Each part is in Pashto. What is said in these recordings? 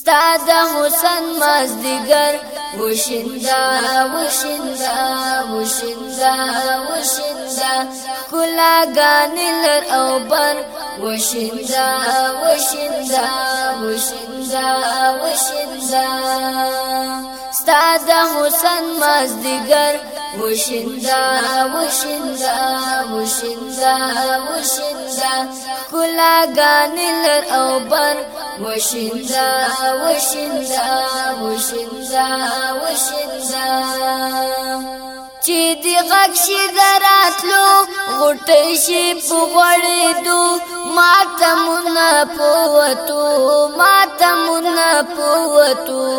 ستا د حسن مازدیګر وشیندا وشیندا وشیندا وشیندا کلا غانلر او بر وشیندا وشیندا وشیندا وشیندا ستا د حسن مازدیګر وشیندا وشیندا وشیندا وشیندا کلا غانلر او بر وشنزا وشنزا وشنزا وشنزا چې دی غږ شي دراتلو غټې شي په غړېدو ماتمونه پوتو ماتمونه پوتو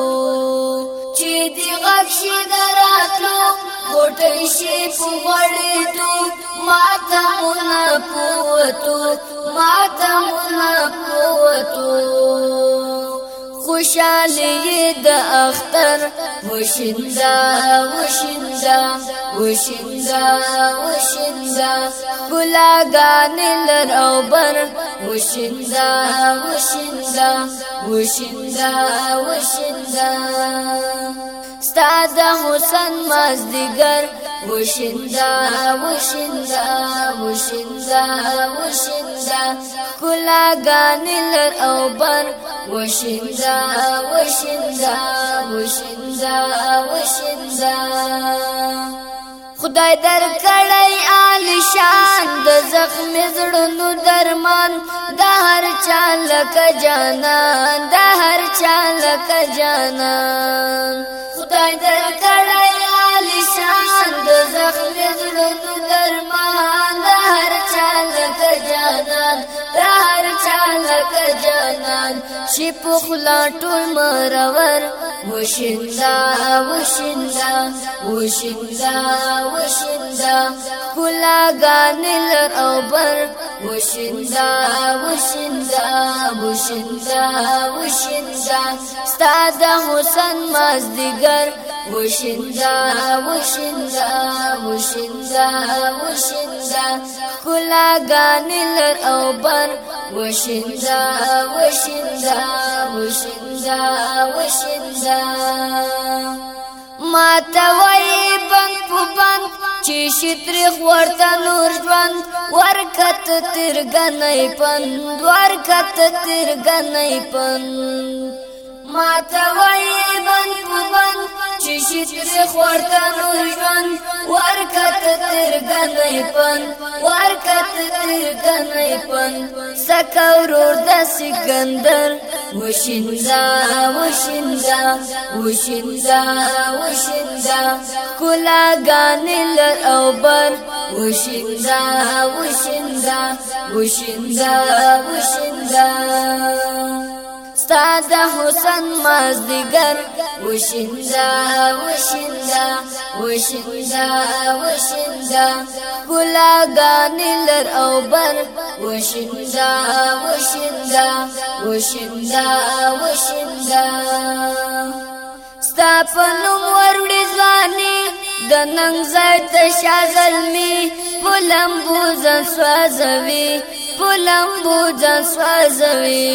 چې دی غږ شي دراتلو غټې شي په غړېدو خوشالی د اختر وشندا وشندا وشندا وشندا ګلاګان لر او بر وشندا وشندا وشندا وشندا ستاد حسن مازدیګر وشندا وشندا وشندا وشندا ګلاګان لر او بر وشندا وشندا وشندا وشندا خدای در کړی آلشان د زخم زړونو درمان د هر چا لکه جانا د هر چا لکه جانا خدای در شي په خلا ټول مرور وشندا وشندا وشندا وشندا خلا غانلر او بر وشندا وشندا وشندا وشندا ستاد حسن مازدګر وشندا وشندا وشندا وشندا خلا غانلر او بر وشندا وشندا وشندا وشندا ما توي بند په بند چې شترخ ورته نور ژوند ورکت ترګنې پند ورکت ترګنې پند ما توي بند په بند چې شترخ ورته نور ژوند ورکت ترګنې پند ورکت کنای پن سکورور د سکندر وشیندا وشیندا وشیندا وشیندا کولا غانلر او بر وشیندا وشیندا وشیندا وشیندا د حسن مازدیګر وشیندا وشیندا وشیندا وشیندا ګلاګان لر او بر وشیندا وشیندا وشیندا وشیندا ستا په نوم وروړي ځواني د ننګ ځای ته شازلمي پلمبو ځان سوازوي پلمبو ځان سوازوي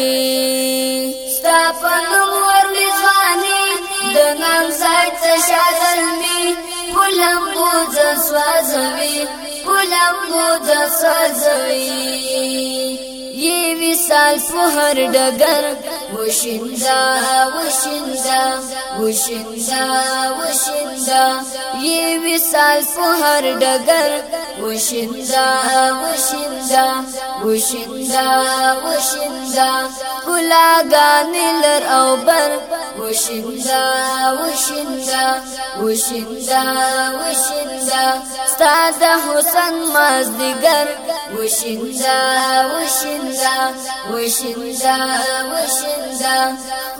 ستا په نوم ورلې ځواني د نام ځای څه شادل می کولم بوز سوازوي کولم بوز سوازوي یہ وصال په هر ډګر وشندا وشندا وشندا وشندا یہ وصال په هر ډګر وشندا وشندا وشندا وشندا ګلاګان لر او بر وشندا وشندا وشندا وشندا ستاد حسن مازدګر وشندا وشندا وشندا وشندا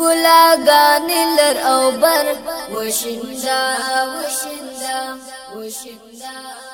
ګلاګان لر او بر وشندا وشندا وشندا